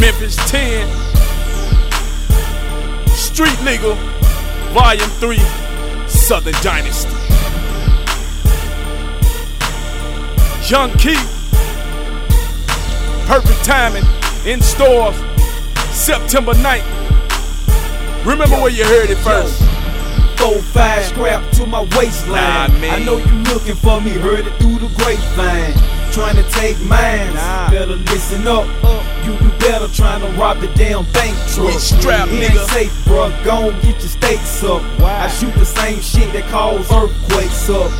Memphis 10, Street Legal, Volume 3, Southern Dynasty. Young Key, perfect timing in stores, September 9th. Remember where you heard it first four, five, scrap to my waistline. Nah, I know you looking for me, heard it through the grapevine. Trying to take mine, Nah. better listen up. You do better trying to rob the damn bank truck. We strapped, it nigga. ain't safe, bruh. Gon' get your stakes up. Why? I shoot the same shit that cause earthquakes up.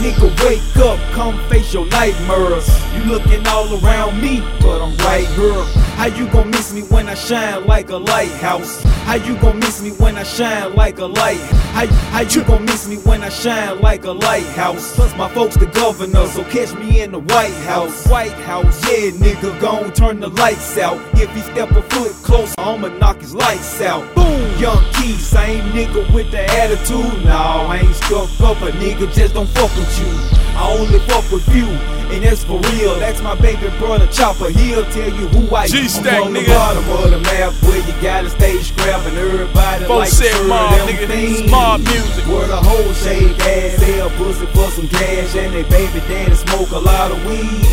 Nigga, wake up, come face your nightmares. You looking all around me, but I'm right here. How you gon' miss me when I shine like a lighthouse? How you gon' miss me when I shine like a light? How, how you gon' miss me when I shine like a lighthouse? Plus my folks the governor, so catch me in the White House. White House, yeah, nigga, gon' turn the lights out. If he step a foot closer, I'ma knock his lights out. Boom, young key, same nigga with the attitude. Nah, I ain't stuck up, a nigga just don't fuck with you. I only fuck with you, and that's for real. That's my baby brother Chopper. He'll tell you who I am. G-Stack, I'm on the nigga. bottom of the map where you gotta stay scrapping. Everybody Folks like said mob, nigga. things. Mob music. Where the whole shake ass, sell pussy for some cash, and they baby daddy smoke a lot of weed.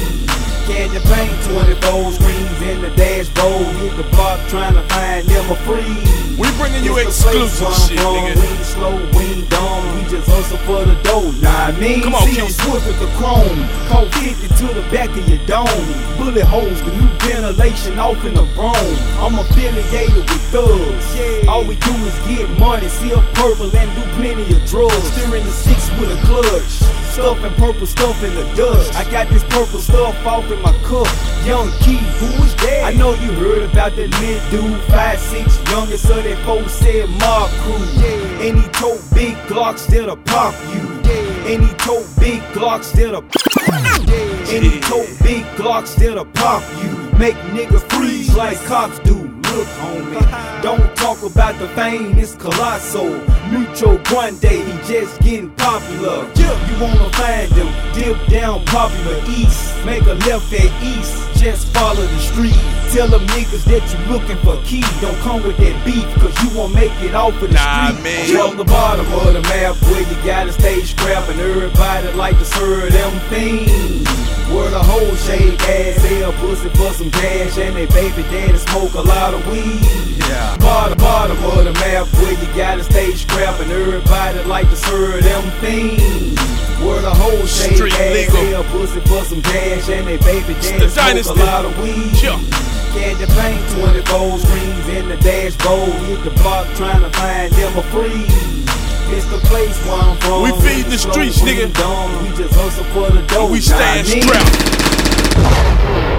Candy paint, 24 screens in the dashboard. Hit the block trying to find them a free. We bringing you It's exclusive shit, nigga. Hustle for the dough. Nah, I mean, Come on, see, swift with the chrome. Cold 50 to the back of your dome. Bullet holes, the new ventilation off in the brome. I'm affiliated with thugs. We do is get money, seal purple, and do plenty of drugs. Steering the six with a clutch. Stuff and purple stuff in the dust. I got this purple stuff off in my cup. Young Key, who is that? I know you heard about that lit dude, five six, youngest of that four said mob crew. And he told big Glocks that'll pop you. Yeah. And he told big Glocks that'll. And he told big Glocks that'll pop you. Make niggas freeze like cops do. Look, homie, don't talk about the fame, it's colossal. Mucho Grande, he just getting popular. You wanna find him, dip down popular east. Make a left at east, just follow the street. Tell them niggas that you looking for key. Don't come with that beef, cause you won't make it off of the Nah, street. man. You on the bottom of the map where you gotta stay scrapping. Everybody like to serve them things. Where the whole shake ass sell pussy for some cash and they baby daddy smoke a lot of weed. Yeah. Bottom, bottom of the map where you gotta stay scrapping. Everybody like to serve them things. Where the whole shake Street ass legal. sell pussy for some cash and they baby daddy smoke a lot of weed. Yeah. Candy paint, 24 screens in the dashboard. Hit the block trying to find them a free. It's the place where I'm from. We feed the streets, nigga. We just hustle for the dough. We stand strapped.